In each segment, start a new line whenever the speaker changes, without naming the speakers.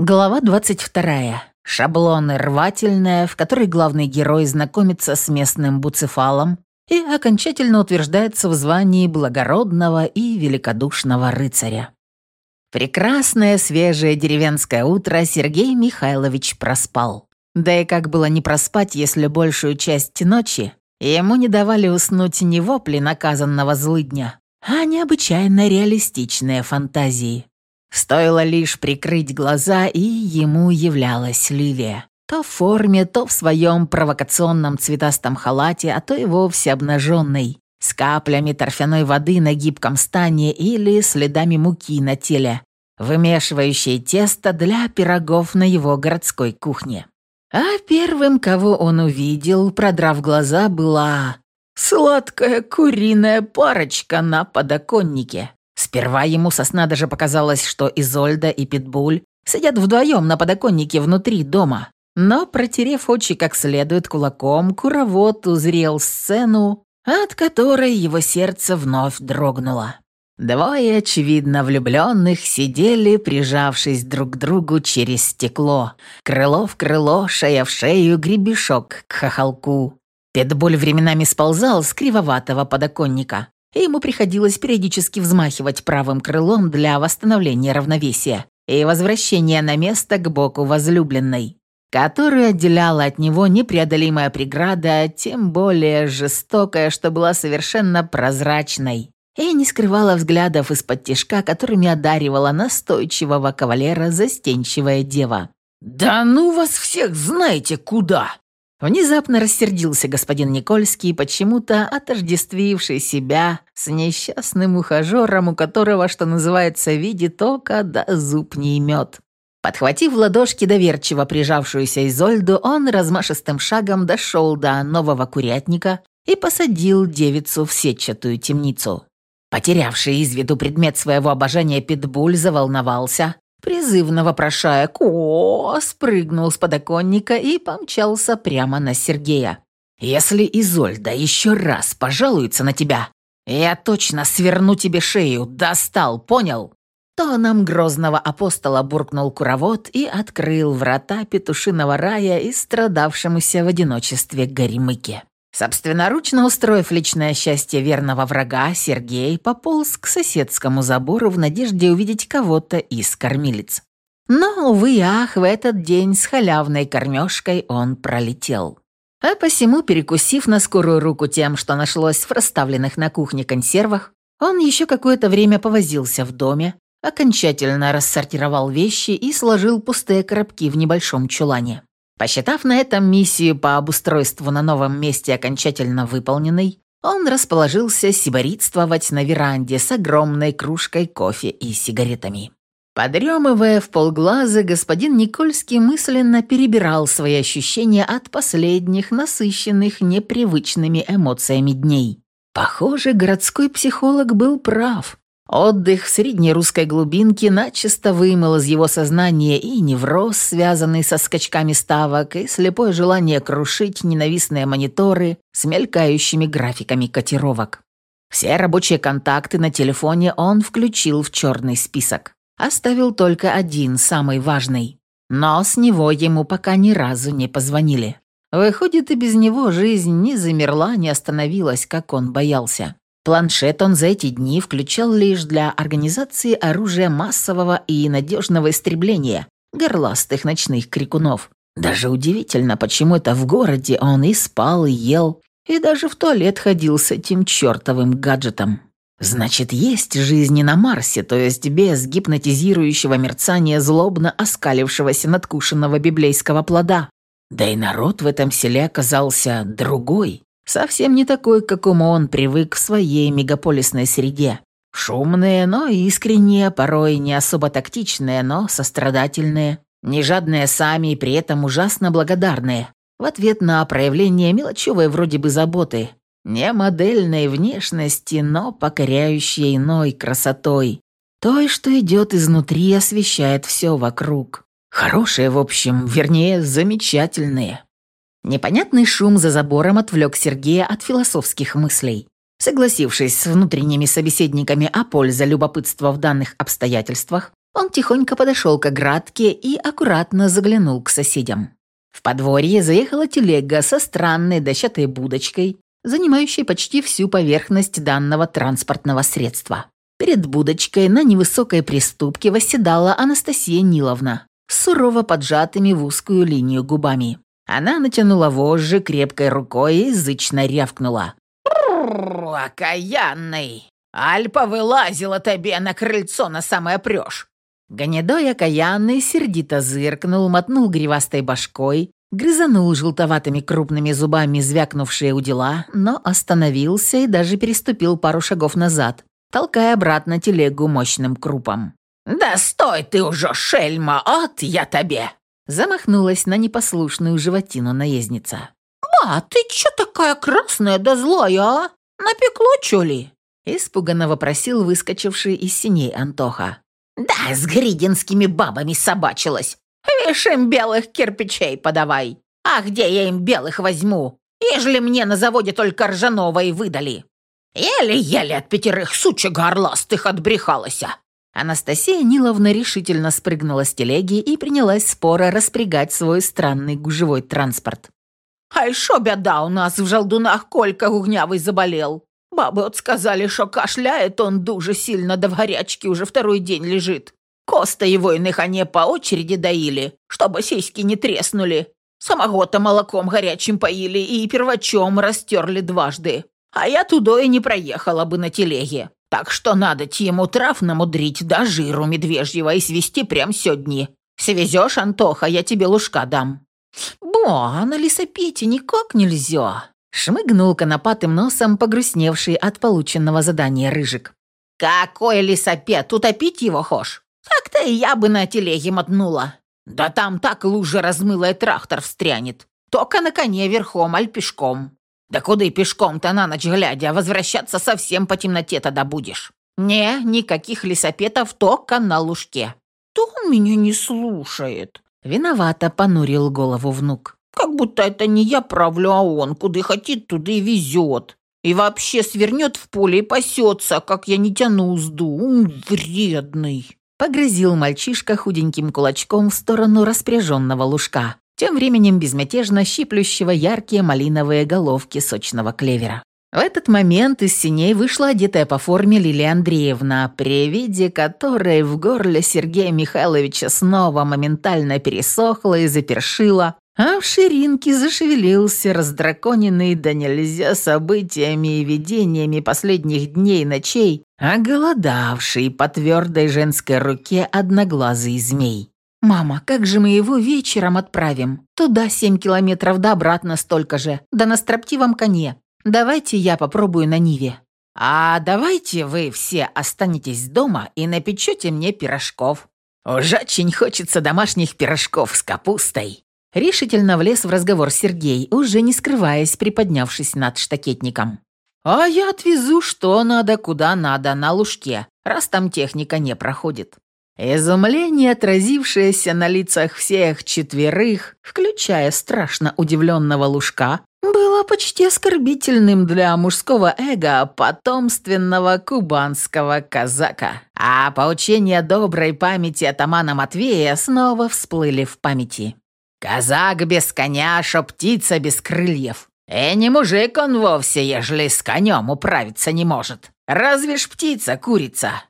Глава 22. Шаблоны рвательная, в которой главный герой знакомится с местным буцефалом и окончательно утверждается в звании благородного и великодушного рыцаря. Прекрасное свежее деревенское утро Сергей Михайлович проспал. Да и как было не проспать, если большую часть ночи ему не давали уснуть не вопли наказанного злыдня, а необычайно реалистичные фантазии. Стоило лишь прикрыть глаза, и ему являлась Лилия. То в форме, то в своем провокационном цветастом халате, а то и вовсе обнаженной, с каплями торфяной воды на гибком стане или следами муки на теле, вымешивающей тесто для пирогов на его городской кухне. А первым, кого он увидел, продрав глаза, была сладкая куриная парочка на подоконнике. Сперва ему со сна даже показалось, что Изольда и Питбуль сидят вдвоем на подоконнике внутри дома. Но, протерев очи как следует кулаком, куровод узрел сцену, от которой его сердце вновь дрогнуло. Двое, очевидно, влюбленных сидели, прижавшись друг к другу через стекло. Крыло в крыло, шея в шею, гребешок к хохолку. Питбуль временами сползал с кривоватого подоконника и ему приходилось периодически взмахивать правым крылом для восстановления равновесия и возвращения на место к боку возлюбленной, которую отделяла от него непреодолимая преграда, тем более жестокая, что была совершенно прозрачной и не скрывала взглядов из-под тишка, которыми одаривала настойчивого кавалера застенчивая дева. «Да ну вас всех знаете куда!» Внезапно рассердился господин Никольский, почему-то отождествивший себя с несчастным ухажером, у которого, что называется, видит око, да зуб не имет. Подхватив в ладошки доверчиво прижавшуюся Изольду, он размашистым шагом дошел до нового курятника и посадил девицу в сетчатую темницу. Потерявший из виду предмет своего обожания Питбуль заволновался, призывно вопрошая «Ко!», спрыгнул с подоконника и помчался прямо на Сергея. «Если Изольда еще раз пожалуется на тебя, я точно сверну тебе шею, достал, понял?» Тоном грозного апостола буркнул куровод и открыл врата петушиного рая и страдавшемуся в одиночестве Горемыке. Собственноручно устроив личное счастье верного врага, Сергей пополз к соседскому забору в надежде увидеть кого-то из кормилец. Но, увы ах, в этот день с халявной кормежкой он пролетел. А посему, перекусив на скорую руку тем, что нашлось в расставленных на кухне консервах, он еще какое-то время повозился в доме, окончательно рассортировал вещи и сложил пустые коробки в небольшом чулане. Посчитав на этом миссию по обустройству на новом месте окончательно выполненной, он расположился сиборитствовать на веранде с огромной кружкой кофе и сигаретами. Подремывая в полглаза, господин Никольский мысленно перебирал свои ощущения от последних, насыщенных непривычными эмоциями дней. Похоже, городской психолог был прав. Отдых в средней русской глубинке начисто вымыл из его сознания и невроз, связанный со скачками ставок, и слепое желание крушить ненавистные мониторы с мелькающими графиками котировок. Все рабочие контакты на телефоне он включил в черный список. Оставил только один, самый важный. Но с него ему пока ни разу не позвонили. Выходит, и без него жизнь не замерла, не остановилась, как он боялся. Планшет он за эти дни включал лишь для организации оружия массового и надежного истребления горластых ночных крикунов. Даже удивительно, почему это в городе он и спал, и ел, и даже в туалет ходил с этим чертовым гаджетом. Значит, есть жизнь на Марсе, то есть без гипнотизирующего мерцания злобно оскалившегося надкушенного библейского плода. Да и народ в этом селе оказался другой, Совсем не такой, к какому он привык в своей мегаполисной среде. Шумные, но искренние, порой не особо тактичные, но сострадательные, не жадные сами и при этом ужасно благодарные. В ответ на проявление мелочевой вроде бы заботы, не модельной внешности, но покоряющей иной красотой. Той, что идет изнутри, освещает все вокруг. Хорошие, в общем, вернее, замечательные. Непонятный шум за забором отвлек Сергея от философских мыслей. Согласившись с внутренними собеседниками о пользе любопытства в данных обстоятельствах, Он тихонько подошел к оградке и аккуратно заглянул к соседям. В подворье заехала телега со странной дощатой будочкой, занимающей почти всю поверхность данного транспортного средства. Перед будочкой на невысокой приступке восседала Анастасия Ниловна, сурово поджатыми в узкую линию губами. Она натянула вожжи крепкой рукой и язычно рявкнула. «Окаянный! Альпа вылазила тебе на крыльцо на самое прёшь!» Гнедой окаянный сердито зыркнул, мотнул гривастой башкой, грызанул желтоватыми крупными зубами звякнувшие удила, но остановился и даже переступил пару шагов назад, толкая обратно телегу мощным крупом. «Да стой ты уже, шельма, от я тебе!» Замахнулась на непослушную животину наездница. «Ба, ты чё такая красная да злая, а? Напекло чё ли?» Испуганно вопросил выскочивший из синей Антоха. «Да, с гридинскими бабами собачилась. Вишь им белых кирпичей подавай. А где я им белых возьму, ежели мне на заводе только ржаного и выдали? Еле-еле от пятерых сучек горластых отбрехалась. Анастасия Ниловна решительно спрыгнула с телеги и принялась споро распрягать свой странный гужевой транспорт. «Ай, шо беда у нас в жалдунах Колька гугнявый заболел. Бабы от сказали, что кашляет он дуже сильно, да в горячке уже второй день лежит. Коста его иных они по очереди доили, чтобы сиськи не треснули. Самого-то молоком горячим поили и первачом растерли дважды. А я туда и не проехала бы на телеге. Так что надо ему трав намудрить до жиру медвежьего и свести прям сегодня. Свезешь, Антоха, я тебе лужка дам». «Бо, а на лесопите никак нельзя!» Шмыгнул конопатым носом погрустневший от полученного задания рыжик. «Какой лесопед? Утопить его хошь? Так-то и я бы на телеге мотнула. Да там так лужа размылая трактор встрянет. Только на коне верхом, аль пешком. Да куда и пешком-то на ночь глядя, возвращаться совсем по темноте тогда будешь. Не, никаких лесопетов, только на лужке. То он меня не слушает. Виновато понурил голову внук. Как будто это не я правлю, а он. Куда хотит, туда и везет. И вообще свернет в поле и пасется, как я не тяну узду. вредный. Погрозил мальчишка худеньким кулачком в сторону распряженного лужка тем временем безмятежно щиплющего яркие малиновые головки сочного клевера. В этот момент из синей вышла одетая по форме Лилия Андреевна, при виде которой в горле Сергея Михайловича снова моментально пересохло и запершило, а в ширинке зашевелился раздраконенный да нельзя событиями и видениями последних дней и ночей, оголодавший по твердой женской руке одноглазый змей. «Мама, как же мы его вечером отправим? Туда семь километров, да обратно столько же, да на строптивом коне. Давайте я попробую на Ниве». «А давайте вы все останетесь дома и напечете мне пирожков. Уж очень хочется домашних пирожков с капустой». Решительно влез в разговор Сергей, уже не скрываясь, приподнявшись над штакетником. «А я отвезу что надо, куда надо, на лужке, раз там техника не проходит. Изумление, отразившееся на лицах всех четверых, включая страшно удивленного лужка, было почти оскорбительным для мужского эго потомственного кубанского казака. А поучения доброй памяти атамана Матвея снова всплыли в памяти. «Казак без коня, шо птица без крыльев. И не мужик он вовсе, ежели с конем управиться не может. Разве ж птица курица,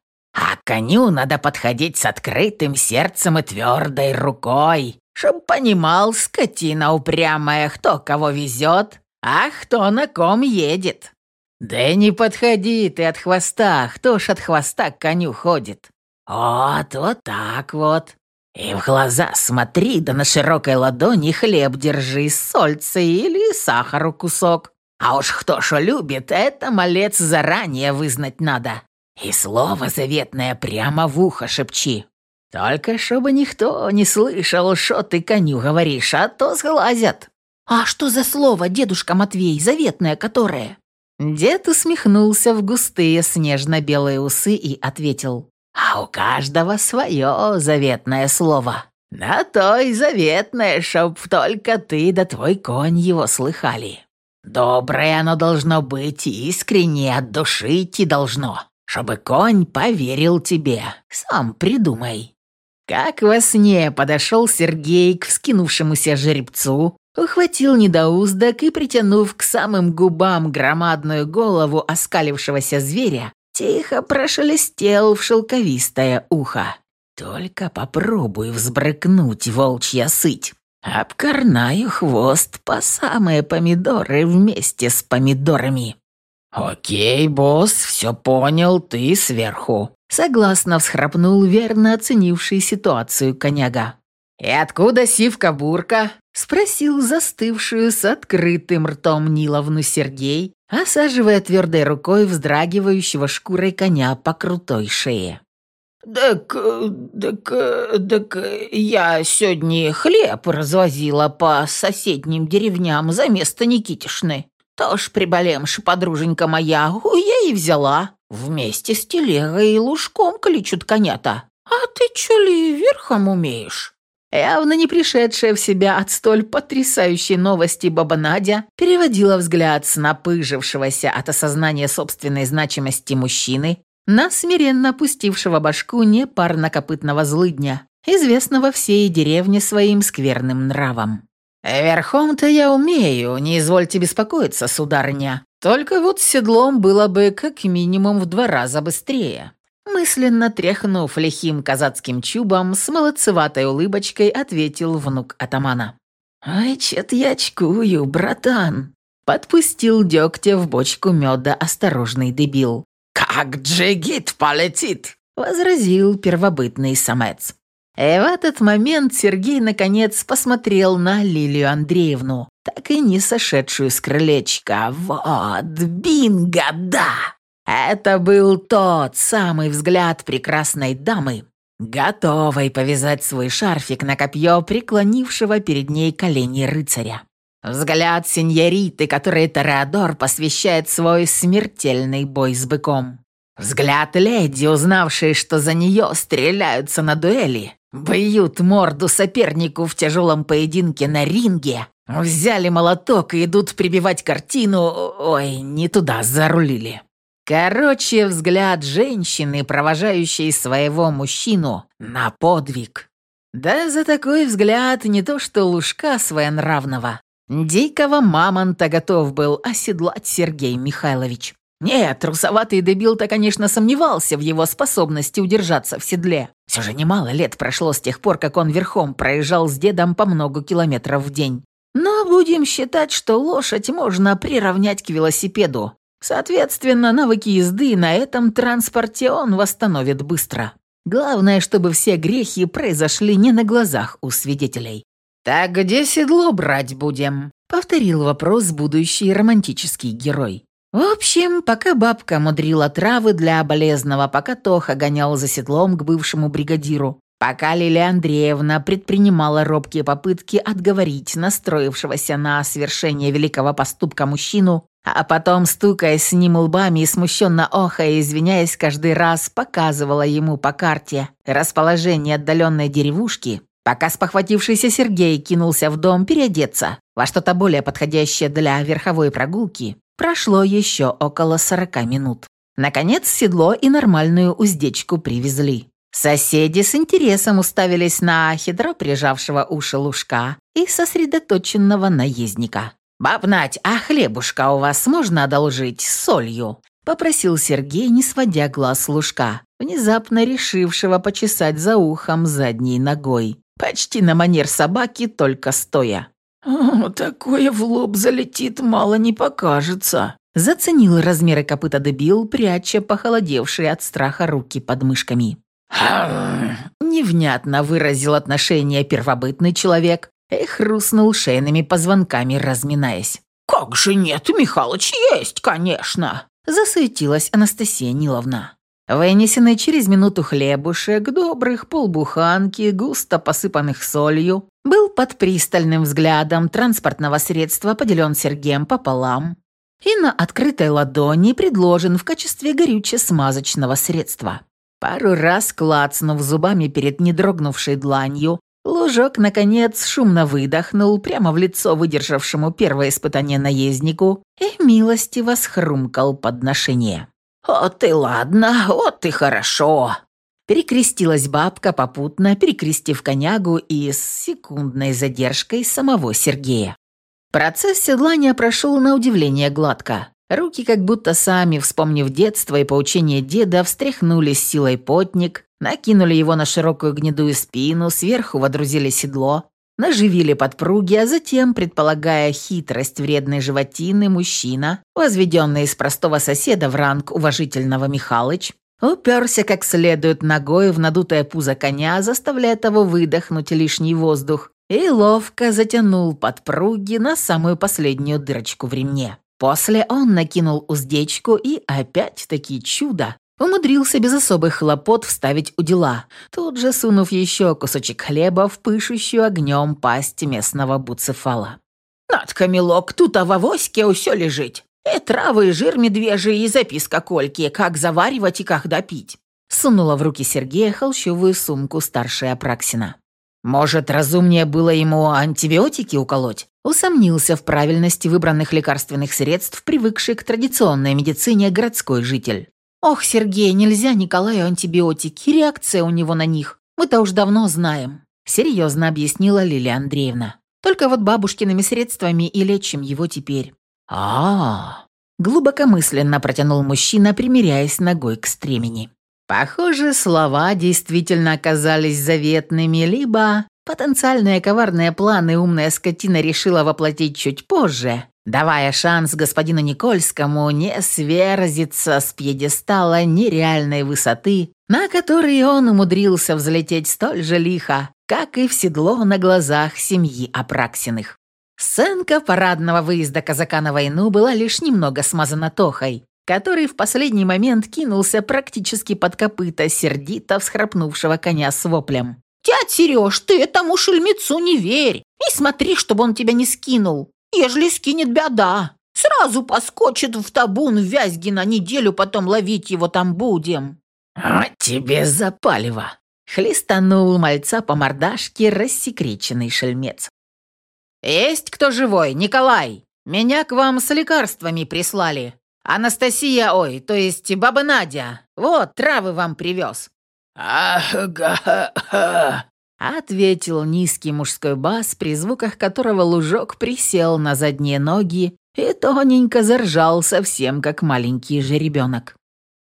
коню надо подходить с открытым сердцем и твердой рукой, чтоб понимал скотина упрямая, кто кого везет, а кто на ком едет. Да не подходи ты от хвоста, кто ж от хвоста к коню ходит. Вот, вот так вот. И в глаза смотри, да на широкой ладони хлеб держи, сольцы или сахару кусок. А уж кто шо любит, это малец заранее вызнать надо. И слово заветное прямо в ухо шепчи. Только чтобы никто не слышал, что ты коню говоришь, а то сглазят». «А что за слово, дедушка Матвей, заветное которое?» Дед усмехнулся в густые снежно-белые усы и ответил. «А у каждого свое заветное слово. На то и заветное, чтоб только ты да твой конь его слыхали. Доброе оно должно быть, искренне от души идти должно. Чтобы конь поверил тебе. Сам придумай». Как во сне подошел Сергей к вскинувшемуся жеребцу, ухватил недоуздок и, притянув к самым губам громадную голову оскалившегося зверя, тихо прошелестел в шелковистое ухо. «Только попробуй взбрыкнуть, волчья сыть. Обкорнаю хвост по самые помидоры вместе с помидорами». «Окей, босс, все понял, ты сверху», — согласно всхрапнул верно оценивший ситуацию коняга. «И откуда сивка-бурка?» — спросил застывшую с открытым ртом Ниловну Сергей, осаживая твердой рукой вздрагивающего шкурой коня по крутой шее. «Так, так, так я сегодня хлеб развозила по соседним деревням за место Никитишны. Тоже приболемши, подруженька моя, я и взяла. Вместе с телегой и лужком кличут конята. А ты чё ли верхом умеешь?» Явно не пришедшая в себя от столь потрясающей новости баба Надя переводила взгляд с напыжившегося от осознания собственной значимости мужчины на смиренно опустившего башку непарнокопытного злыдня, известного всей деревне своим скверным нравом. «Верхом-то я умею, не извольте беспокоиться, сударыня. Только вот седлом было бы как минимум в два раза быстрее». Мысленно тряхнув лихим казацким чубом, с молодцеватой улыбочкой ответил внук атамана. «Ай, чет я очкую, братан!» Подпустил дегтя в бочку меда осторожный дебил. «Как джигит полетит!» Возразил первобытный самец. И в этот момент Сергей наконец посмотрел на Лилию Андреевну, так и не сошедшую с крылечка. «Вот, бинго, да!» Это был тот самый взгляд прекрасной дамы, готовой повязать свой шарфик на копье преклонившего перед ней колени рыцаря. Взгляд сеньориты, которой Тореадор посвящает свой смертельный бой с быком. Взгляд леди, узнавшей, что за нее стреляются на дуэли, бьют морду сопернику в тяжелом поединке на ринге, взяли молоток и идут прибивать картину, ой, не туда зарулили. Короче, взгляд женщины, провожающей своего мужчину, на подвиг. Да за такой взгляд не то что лужка своенравного, дикого мамонта готов был оседлать Сергей Михайлович. Нет, трусоватый дебил-то, конечно, сомневался в его способности удержаться в седле. Все же немало лет прошло с тех пор, как он верхом проезжал с дедом по много километров в день. Но будем считать, что лошадь можно приравнять к велосипеду. Соответственно, навыки езды на этом транспорте он восстановит быстро. Главное, чтобы все грехи произошли не на глазах у свидетелей. «Так где седло брать будем?» — повторил вопрос будущий романтический герой. В общем, пока бабка мудрила травы для болезного, пока Тоха гонял за седлом к бывшему бригадиру, пока Лилия Андреевна предпринимала робкие попытки отговорить настроившегося на совершение великого поступка мужчину, а потом, стукаясь с ним лбами и смущенно охая, извиняясь каждый раз, показывала ему по карте расположение отдаленной деревушки, пока спохватившийся Сергей кинулся в дом переодеться во что-то более подходящее для верховой прогулки, Прошло еще около сорока минут. Наконец седло и нормальную уздечку привезли. Соседи с интересом уставились на хитро прижавшего уши лужка и сосредоточенного наездника. «Баб Надь, а хлебушка у вас можно одолжить с солью?» — попросил Сергей, не сводя глаз лужка, внезапно решившего почесать за ухом задней ногой. Почти на манер собаки, только стоя. «О, такое в лоб залетит, мало не покажется», заценил размеры копыта дебил, пряча похолодевшие от страха руки под мышками. Невнятно выразил отношение первобытный человек и хрустнул шейными позвонками, разминаясь. «Как же нет, Михалыч, есть, конечно!» засуетилась Анастасия Ниловна. Вынесенный через минуту хлебушек, добрых полбуханки, густо посыпанных солью, под пристальным взглядом транспортного средства поделен Сергеем пополам и на открытой ладони предложен в качестве горюче-смазочного средства. Пару раз клацнув зубами перед недрогнувшей дланью, Лужок, наконец, шумно выдохнул прямо в лицо выдержавшему первое испытание наезднику и милостиво схрумкал подношение. «Вот и ладно, вот и хорошо!» Перекрестилась бабка, попутно перекрестив конягу и с секундной задержкой самого Сергея. Процесс седлания прошел на удивление гладко. Руки как будто сами, вспомнив детство и поучение деда, встряхнули с силой потник, накинули его на широкую гнедую спину, сверху водрузили седло, наживили подпруги, а затем, предполагая хитрость вредной животины, мужчина, возведенный из простого соседа в ранг уважительного Михалыч, уперся как следует ногой в надутое пузо коня, заставляя того выдохнуть лишний воздух, и ловко затянул подпруги на самую последнюю дырочку в ремне. После он накинул уздечку и, опять-таки чудо, умудрился без особых хлопот вставить у дела, тут же сунув еще кусочек хлеба в пышущую огнем пасть местного буцефала. «Надка, милок, тут в авоське усё лежить. И травы, и жир медвежий, и записка Кольки, как заваривать и как допить». Сунула в руки Сергея холщовую сумку старшая Апраксина. Может, разумнее было ему антибиотики уколоть? Усомнился в правильности выбранных лекарственных средств, привыкший к традиционной медицине городской житель. «Ох, Сергей, нельзя Николаю антибиотики, реакция у него на них. Мы-то уж давно знаем», — серьезно объяснила Лилия Андреевна. «Только вот бабушкиными средствами и лечим его теперь». А, -а, -а глубокомысленно протянул мужчина, примиряясь ногой к стремени. Похоже, слова действительно оказались заветными, либо потенциальные коварные планы умная скотина решила воплотить чуть позже, давая шанс господину Никольскому не сверзиться с пьедестала нереальной высоты, на который он умудрился взлететь столь же лихо, как и в седло на глазах семьи Апраксиных. Сценка парадного выезда казака на войну была лишь немного смазана Тохой, который в последний момент кинулся практически под копыта сердито всхрапнувшего коня с воплем. «Дядь Сереж, ты этому шельмецу не верь и смотри, чтобы он тебя не скинул. Ежели скинет беда, сразу поскочит в табун в Вязьги на неделю, потом ловить его там будем». «А тебе запалево!» — хлестанул мальца по мордашке рассекреченный шельмец. «Есть кто живой, Николай? Меня к вам с лекарствами прислали. Анастасия, ой, то есть баба Надя. Вот, травы вам привез». «Ага», — ответил низкий мужской бас, при звуках которого лужок присел на задние ноги и тоненько заржал совсем как маленький жеребенок.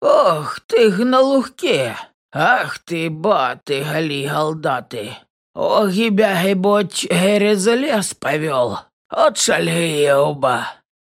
«Ох ты, гналухке! Ах ты, баты, гали Ох, и бяги боч, герезалес повел! От шалея оба!»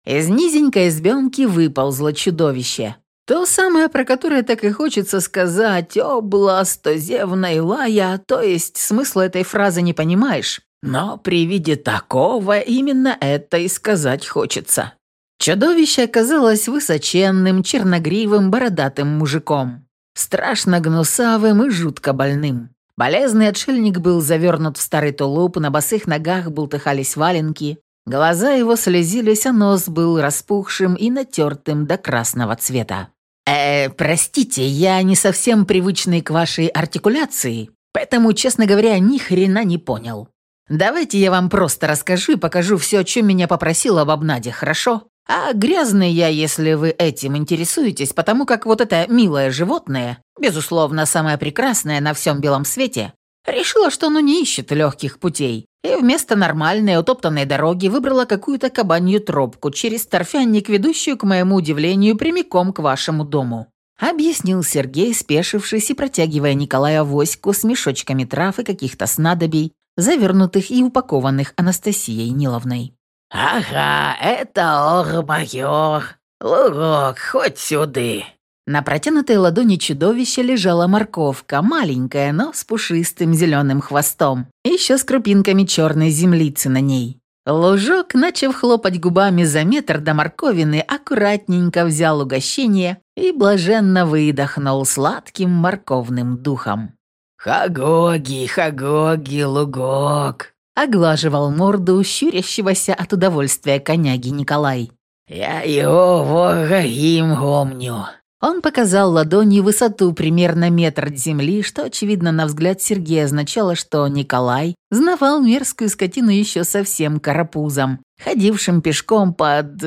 Из низенькой избенки выползло чудовище. То самое, про которое так и хочется сказать «областозевная лая», то есть смысла этой фразы не понимаешь. Но при виде такого именно это и сказать хочется. Чудовище оказалось высоченным, черногривым, бородатым мужиком. Страшно гнусавым и жутко больным. Болезный отшельник был завернут в старый тулуп, на босых ногах бултыхались валенки, Глаза его слезились, а нос был распухшим и натертым до красного цвета. «Э, простите, я не совсем привычный к вашей артикуляции, поэтому, честно говоря, ни хрена не понял. Давайте я вам просто расскажу и покажу все, о чем меня попросила Бабнадя, хорошо? А грязный я, если вы этим интересуетесь, потому как вот это милое животное, безусловно, самое прекрасное на всем белом свете, Решила, что оно не ищет легких путей, и вместо нормальной утоптанной дороги выбрала какую-то кабанью тропку через торфянник, ведущую, к моему удивлению, прямиком к вашему дому. Объяснил Сергей, спешившись и протягивая Николая Воську с мешочками трав и каких-то снадобий, завернутых и упакованных Анастасией Ниловной. «Ага, это ор-майор. Лугок, хоть сюды!» На протянутой ладони чудовища лежала морковка, маленькая, но с пушистым зеленым хвостом, еще с крупинками черной землицы на ней. Лужок, начав хлопать губами за метр до морковины, аккуратненько взял угощение и блаженно выдохнул сладким морковным духом. «Хагоги, хагоги, лугок!» — оглаживал морду щурящегося от удовольствия коняги Николай. «Я его вогагим гомню!» Он показал ладонью высоту примерно метр от земли, что, очевидно, на взгляд Сергея означало, что Николай знавал мерзкую скотину еще совсем карапузом, ходившим пешком под...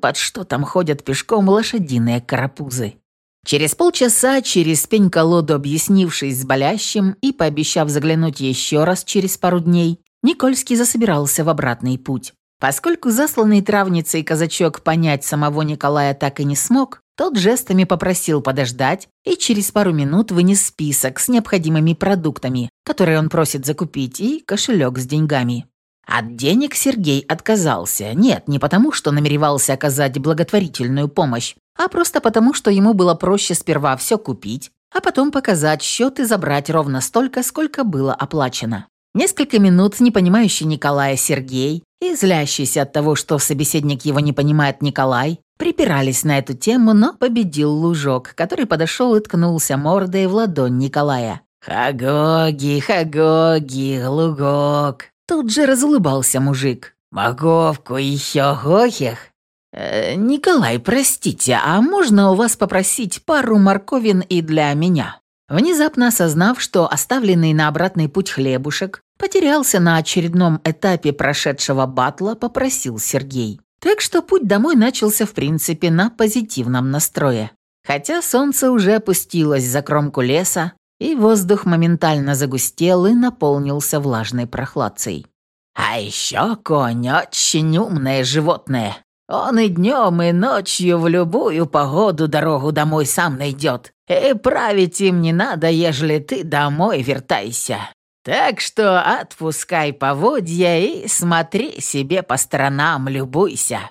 под что там ходят пешком лошадиные карапузы. Через полчаса, через пень-колоду объяснившись с болящим и пообещав заглянуть еще раз через пару дней, Никольский засобирался в обратный путь. Поскольку засланный травницей казачок понять самого Николая так и не смог, тот жестами попросил подождать и через пару минут вынес список с необходимыми продуктами, которые он просит закупить, и кошелек с деньгами. От денег Сергей отказался. Нет, не потому, что намеревался оказать благотворительную помощь, а просто потому, что ему было проще сперва все купить, а потом показать счет и забрать ровно столько, сколько было оплачено. Несколько минут непонимающий Николая Сергей и злящийся от того, что собеседник его не понимает Николай, припирались на эту тему, но победил Лужок, который подошел и ткнулся мордой в ладонь Николая. «Хагоги, хагоги, лугок!» Тут же разулыбался мужик. «Маговку еще гохих?» э, «Николай, простите, а можно у вас попросить пару морковин и для меня?» Внезапно осознав, что оставленный на обратный путь хлебушек потерялся на очередном этапе прошедшего батла, попросил Сергей. Так что путь домой начался в принципе на позитивном настрое. Хотя солнце уже опустилось за кромку леса, и воздух моментально загустел и наполнился влажной прохладцей. «А еще конь очень умное животное. Он и днем, и ночью в любую погоду дорогу домой сам найдет. И править им не надо, ежели ты домой вертайся. Так что отпускай поводья и смотри себе по сторонам, любуйся».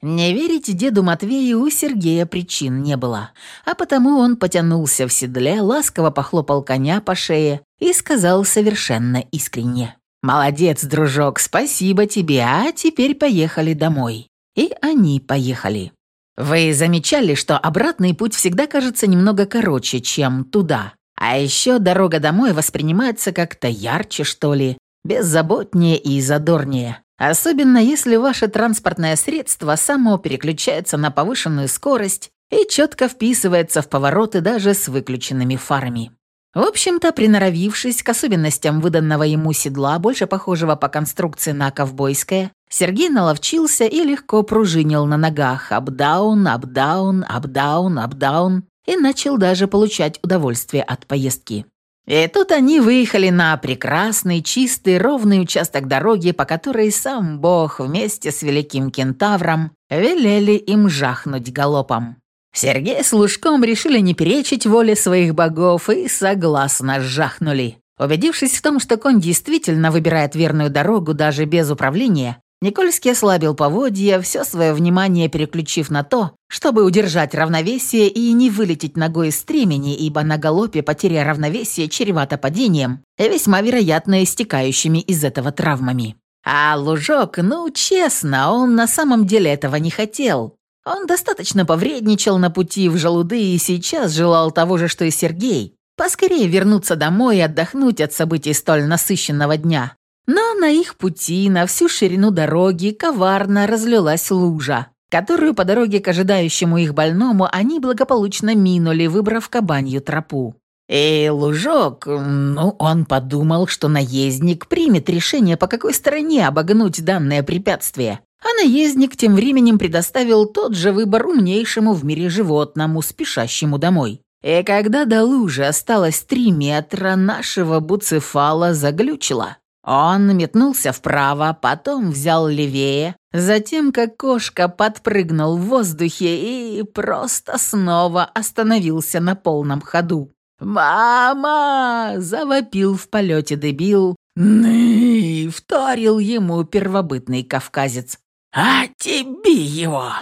Не верить деду Матвею у Сергея причин не было, а потому он потянулся в седле, ласково похлопал коня по шее и сказал совершенно искренне. «Молодец, дружок, спасибо тебе, а теперь поехали домой». И они поехали. Вы замечали, что обратный путь всегда кажется немного короче, чем туда? А еще дорога домой воспринимается как-то ярче, что ли, беззаботнее и задорнее. Особенно если ваше транспортное средство само переключается на повышенную скорость и четко вписывается в повороты даже с выключенными фарами. В общем-то, приноровившись к особенностям выданного ему седла, больше похожего по конструкции на ковбойское, Сергей наловчился и легко пружинил на ногах апдаун, апдаун, апдаун, апдаун и начал даже получать удовольствие от поездки. И тут они выехали на прекрасный, чистый, ровный участок дороги, по которой сам Бог вместе с великим кентавром велели им жахнуть галопом. Сергей с Лужком решили не перечить воле своих богов и согласно жахнули. Убедившись в том, что конь действительно выбирает верную дорогу даже без управления, Никольский ослабил поводья, все свое внимание переключив на то, чтобы удержать равновесие и не вылететь ногой из стремени, ибо на галопе потеря равновесия чревата падением, весьма вероятно истекающими из этого травмами. А Лужок, ну честно, он на самом деле этого не хотел. Он достаточно повредничал на пути в желуды и сейчас желал того же, что и Сергей. Поскорее вернуться домой и отдохнуть от событий столь насыщенного дня. Но на их пути, на всю ширину дороги, коварно разлилась лужа, которую по дороге к ожидающему их больному они благополучно минули, выбрав кабанью тропу. И Лужок, ну, он подумал, что наездник примет решение, по какой стороне обогнуть данное препятствие. А наездник тем временем предоставил тот же выбор умнейшему в мире животному, спешащему домой. И когда до лужи осталось три метра, нашего буцефала заглючило. Он метнулся вправо, потом взял левее, затем, как кошка, подпрыгнул в воздухе и просто снова остановился на полном ходу. «Мама!» – завопил в полете дебил. «Ны!» – вторил ему первобытный кавказец. «А тебе его!»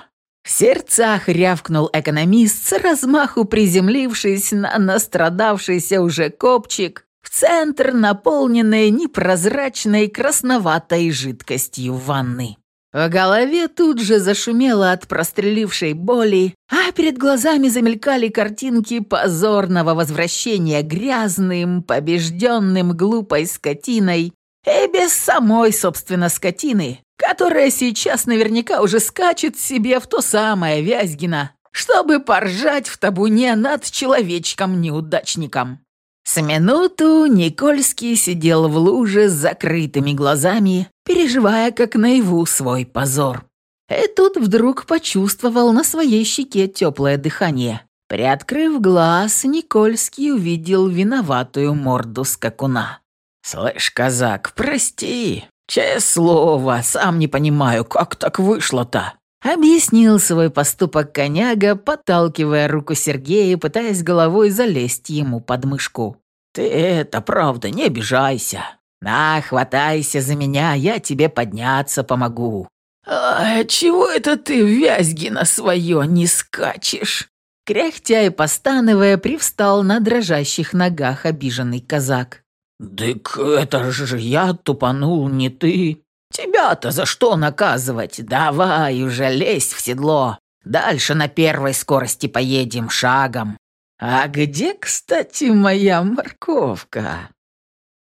В сердцах рявкнул экономист, с размаху приземлившись на настрадавшийся уже копчик, в центр наполненной непрозрачной красноватой жидкостью ванны. В голове тут же зашумело от прострелившей боли, а перед глазами замелькали картинки позорного возвращения грязным, побежденным глупой скотиной и без самой, собственно, скотины, которая сейчас наверняка уже скачет себе в то самое Вязьгино, чтобы поржать в табуне над человечком-неудачником. С минуту Никольский сидел в луже с закрытыми глазами, переживая как наяву свой позор. И тут вдруг почувствовал на своей щеке теплое дыхание. Приоткрыв глаз, Никольский увидел виноватую морду скакуна. «Слышь, казак, прости. Честное слово, сам не понимаю, как так вышло-то?» Объяснил свой поступок коняга, подталкивая руку Сергея, пытаясь головой залезть ему под мышку. «Ты это, правда, не обижайся. На, хватайся за меня, я тебе подняться помогу». «А чего это ты вязги на свое не скачешь?» Кряхтя и постановая, привстал на дрожащих ногах обиженный казак. «Дык это же я тупанул, не ты. Тебя-то за что наказывать? Давай уже лезь в седло. Дальше на первой скорости поедем шагом. А где, кстати, моя морковка?»